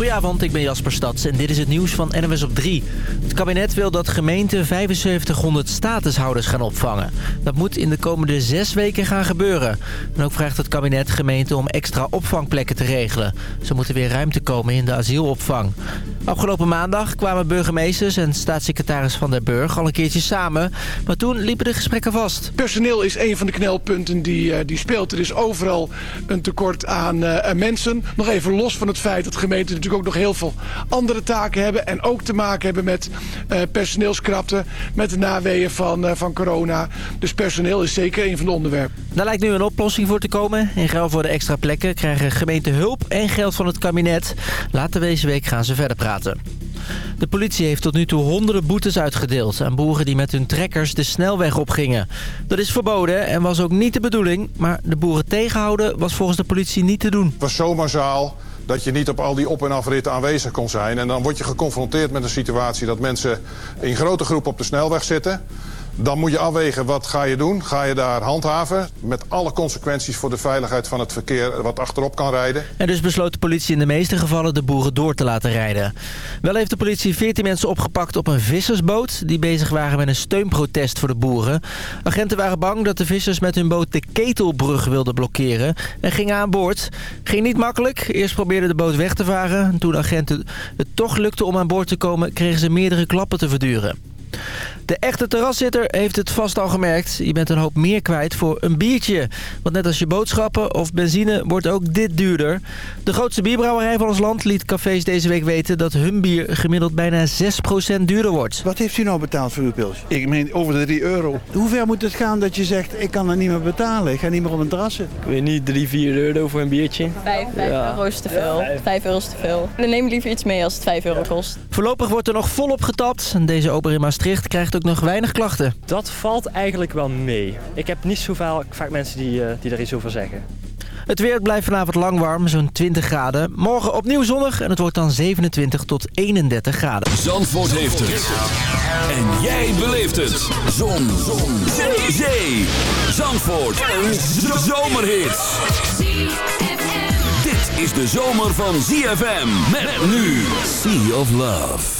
Goedenavond, ik ben Jasper Stads en dit is het nieuws van NWS op 3. Het kabinet wil dat gemeenten 7500 statushouders gaan opvangen. Dat moet in de komende zes weken gaan gebeuren. En ook vraagt het kabinet gemeenten om extra opvangplekken te regelen. Zo moet er weer ruimte komen in de asielopvang. Afgelopen maandag kwamen burgemeesters en staatssecretaris Van der Burg al een keertje samen. Maar toen liepen de gesprekken vast. Personeel is een van de knelpunten die, die speelt. Er is overal een tekort aan uh, mensen. Nog even los van het feit dat gemeenten natuurlijk ook nog heel veel andere taken hebben. En ook te maken hebben met uh, personeelskrapte, met de naweeën van, uh, van corona. Dus personeel is zeker een van de onderwerpen. Daar lijkt nu een oplossing voor te komen. In ruil voor de extra plekken krijgen gemeenten hulp en geld van het kabinet. Later deze week gaan ze verder praten. De politie heeft tot nu toe honderden boetes uitgedeeld aan boeren die met hun trekkers de snelweg opgingen. Dat is verboden en was ook niet de bedoeling, maar de boeren tegenhouden was volgens de politie niet te doen. Het was zomerzaal dat je niet op al die op- en afritten aanwezig kon zijn. En dan word je geconfronteerd met een situatie dat mensen in grote groepen op de snelweg zitten... Dan moet je afwegen wat ga je doen. Ga je daar handhaven met alle consequenties voor de veiligheid van het verkeer wat achterop kan rijden. En dus besloot de politie in de meeste gevallen de boeren door te laten rijden. Wel heeft de politie 14 mensen opgepakt op een vissersboot die bezig waren met een steunprotest voor de boeren. Agenten waren bang dat de vissers met hun boot de Ketelbrug wilden blokkeren en gingen aan boord. Ging niet makkelijk. Eerst probeerden de boot weg te varen. Toen agenten het toch lukte om aan boord te komen kregen ze meerdere klappen te verduren. De echte terraszitter heeft het vast al gemerkt. Je bent een hoop meer kwijt voor een biertje. Want net als je boodschappen of benzine wordt ook dit duurder. De grootste bierbrouwerij van ons land liet cafés deze week weten... dat hun bier gemiddeld bijna 6% duurder wordt. Wat heeft u nou betaald voor uw pilsje? Ik meen over de 3 euro. Hoe ver moet het gaan dat je zegt... ik kan het niet meer betalen, ik ga niet meer op een terras zitten? Ik weet niet, 3, 4 euro voor een biertje. 5, 5 ja. euro is te veel. 5 euro is te veel. Dan neem liever iets mee als het 5 euro kost. Voorlopig wordt er nog volop getapt. En deze ober in Maastricht krijgt ook nog weinig klachten. Dat valt eigenlijk wel mee. Ik heb niet zo vaak mensen die, uh, die er iets over zeggen. Het weer blijft vanavond lang warm, zo'n 20 graden. Morgen opnieuw zonnig en het wordt dan 27 tot 31 graden. Zandvoort heeft het. En jij beleeft het. Zon. Zon. Zee. Zee. Zandvoort. Een zomerhit. Dit is de zomer van ZFM. Met nu Sea of Love.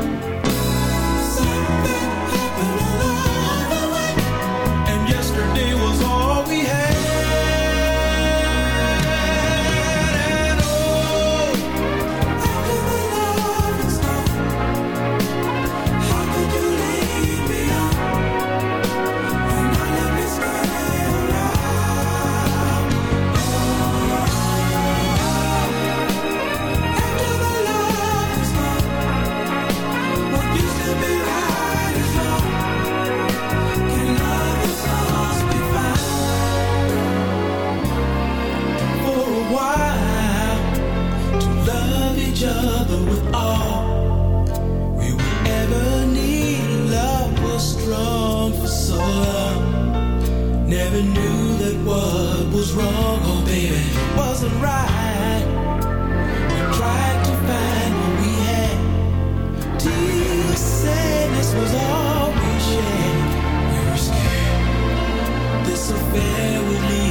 Affair would lead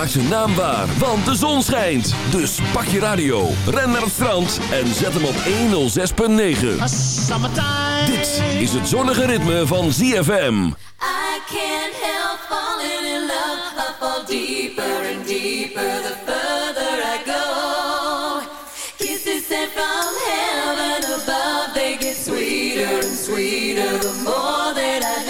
Maak zijn naam waar, want de zon schijnt. Dus pak je radio, ren naar het strand en zet hem op 106.9. Dit is het zonnige ritme van ZFM. I can't help falling in love. I fall deeper and deeper the further I go. Kisses sent from heaven above. They get sweeter and sweeter the more that I know.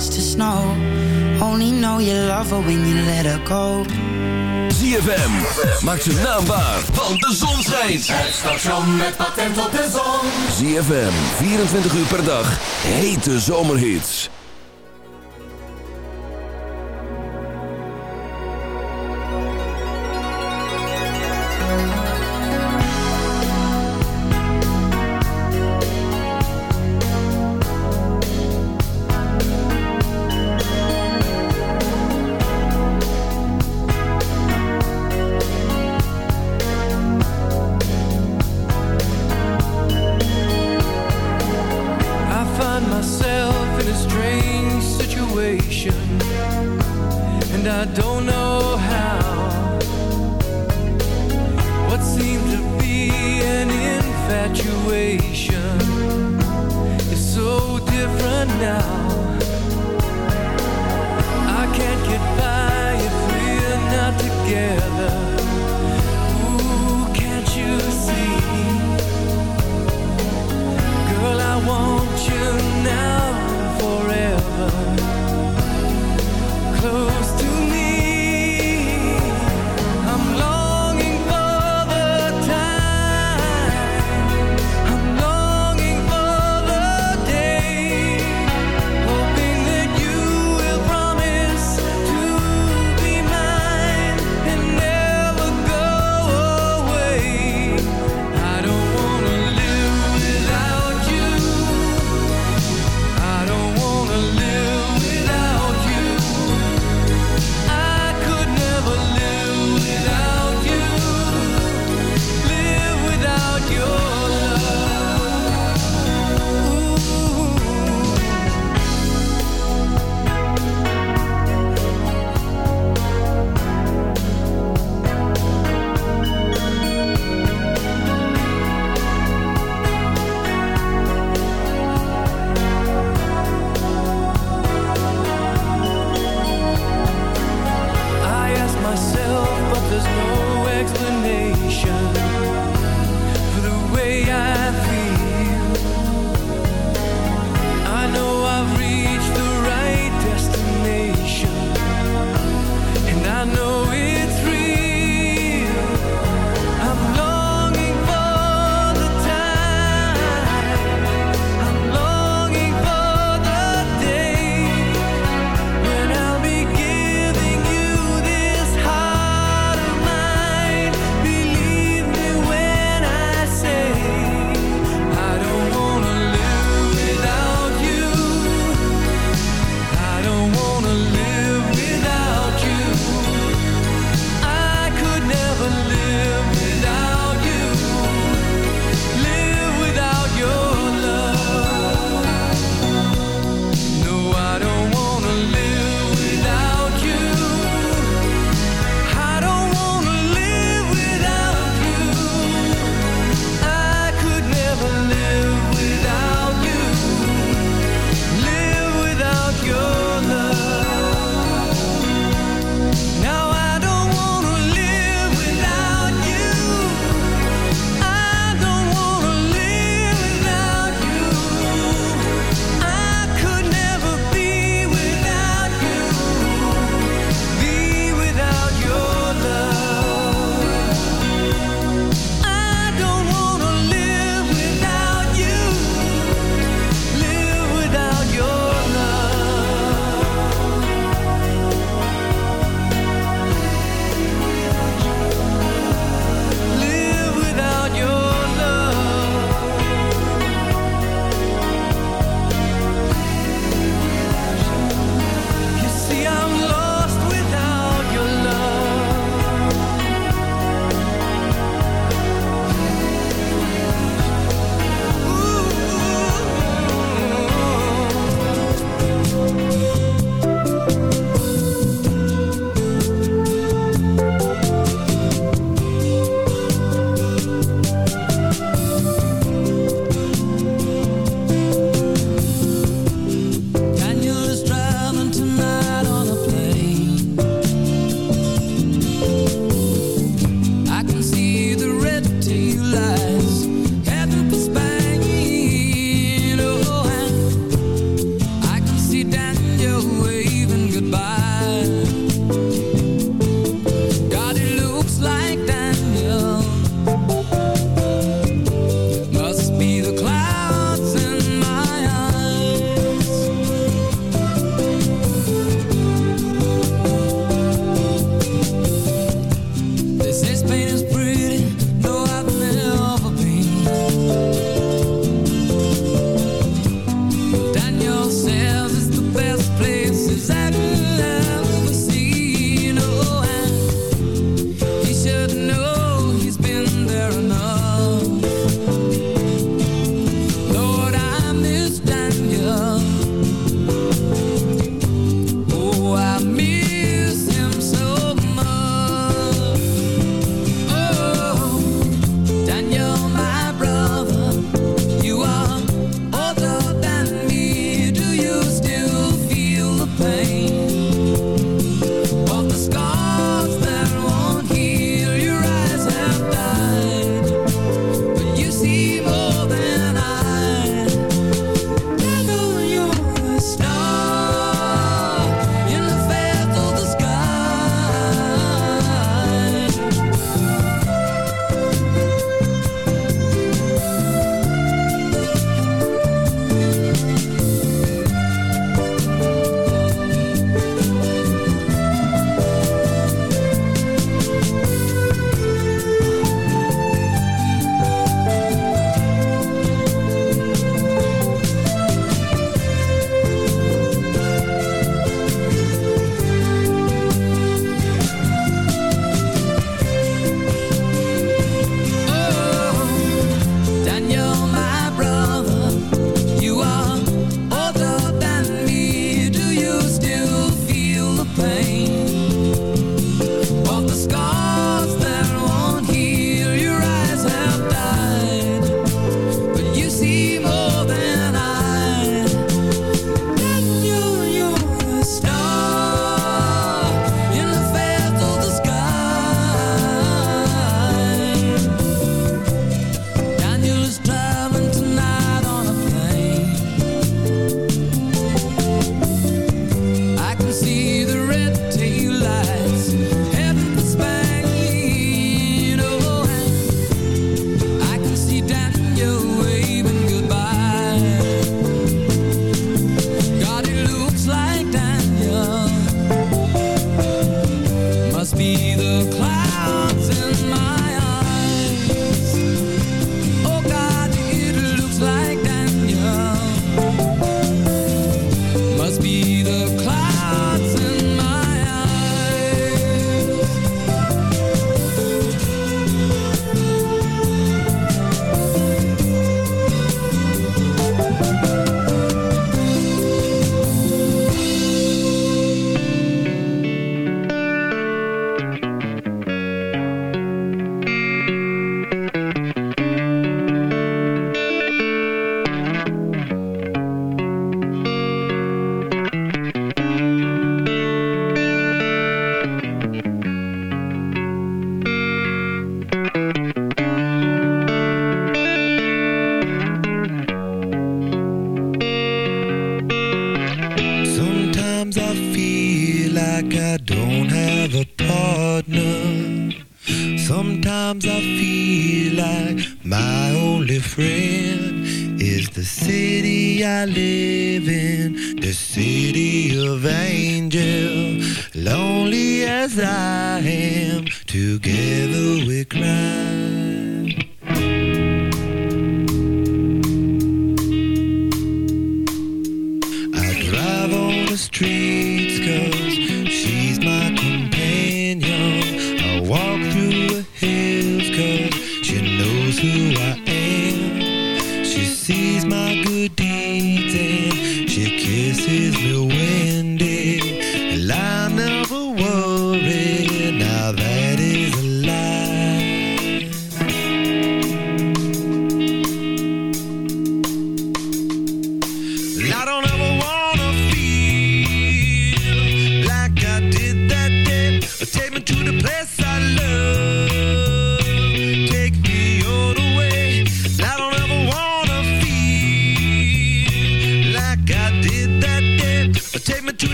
starts to snow. Only know you love her when you let her go. ZFM, maak zijn naam waar, want de zon schijnt. Het station met patent op de zon. ZFM, 24 uur per dag, hete zomerhits.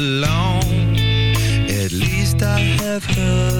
alone. At least I have her.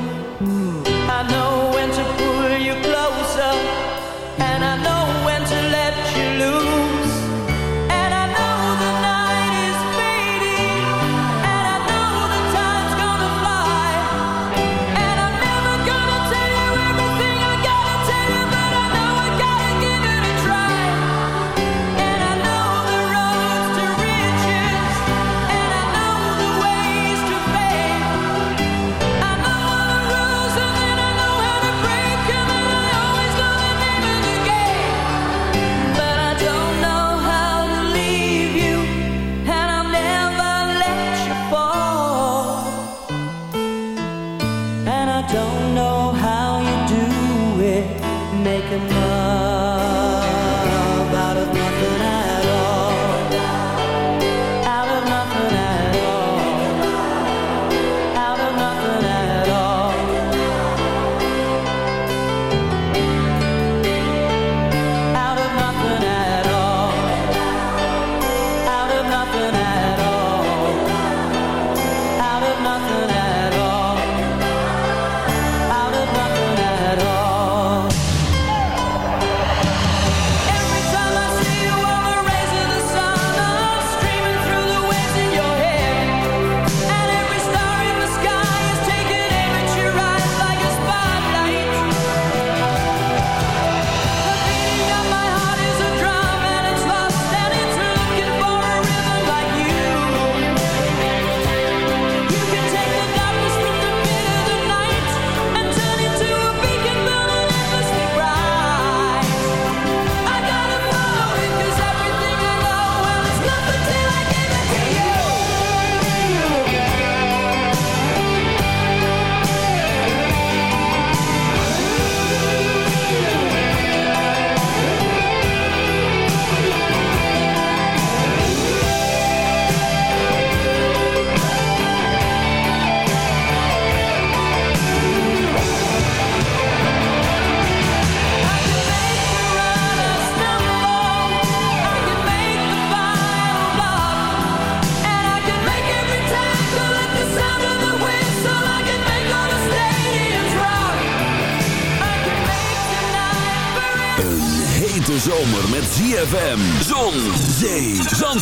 I know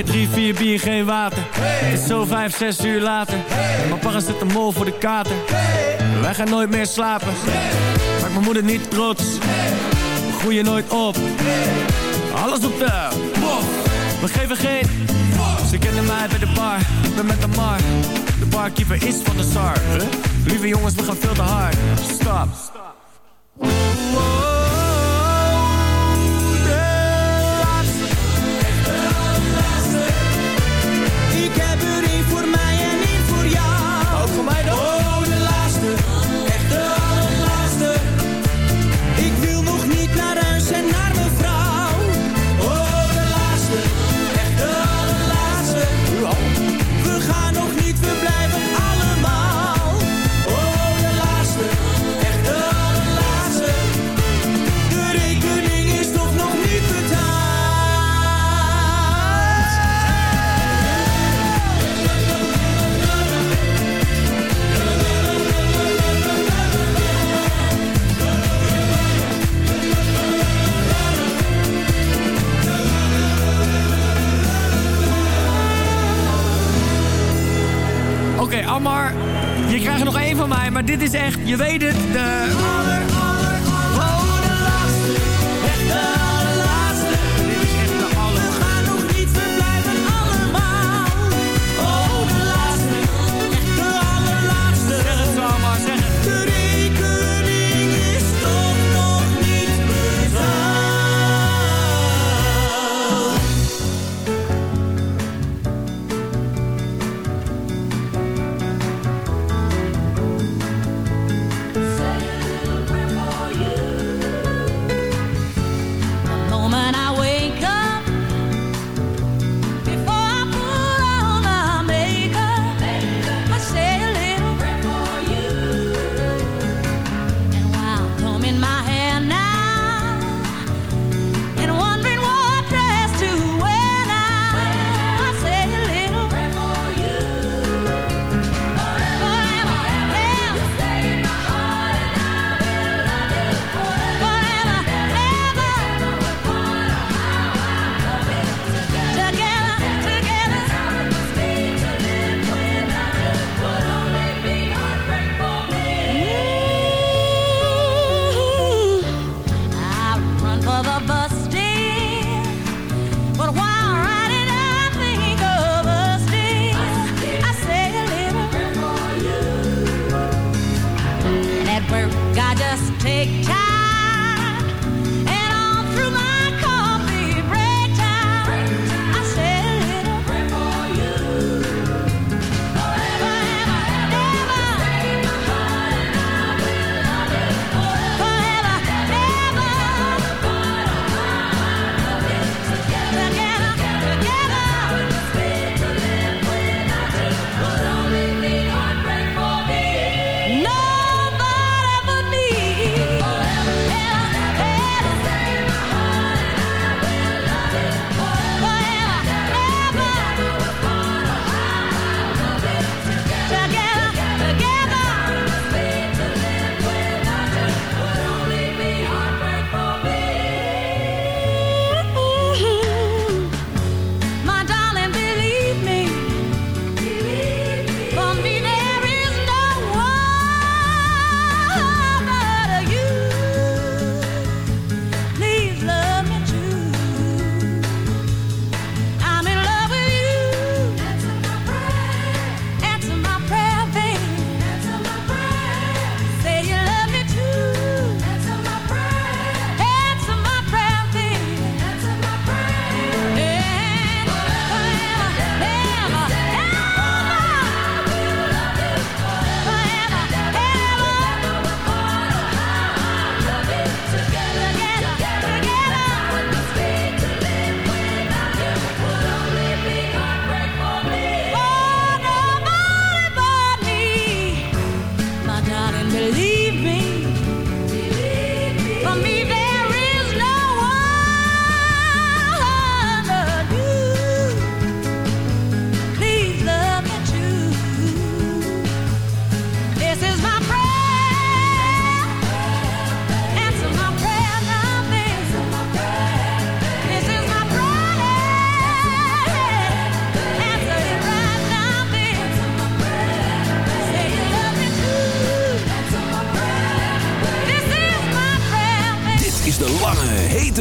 Mij drie, vier bier, geen water. Het is zo vijf, zes uur later. Mijn papa zit een mol voor de kater. Wij gaan nooit meer slapen. Maak mijn moeder niet trots. We groeien nooit op. Alles op de. We geven geen. Ze kennen mij bij de bar. Ik ben met de mar. De barkeeper is van de SAR. Lieve jongens, we gaan veel te hard. Stop. Maar dit is echt, je weet het, de... work. Just take time,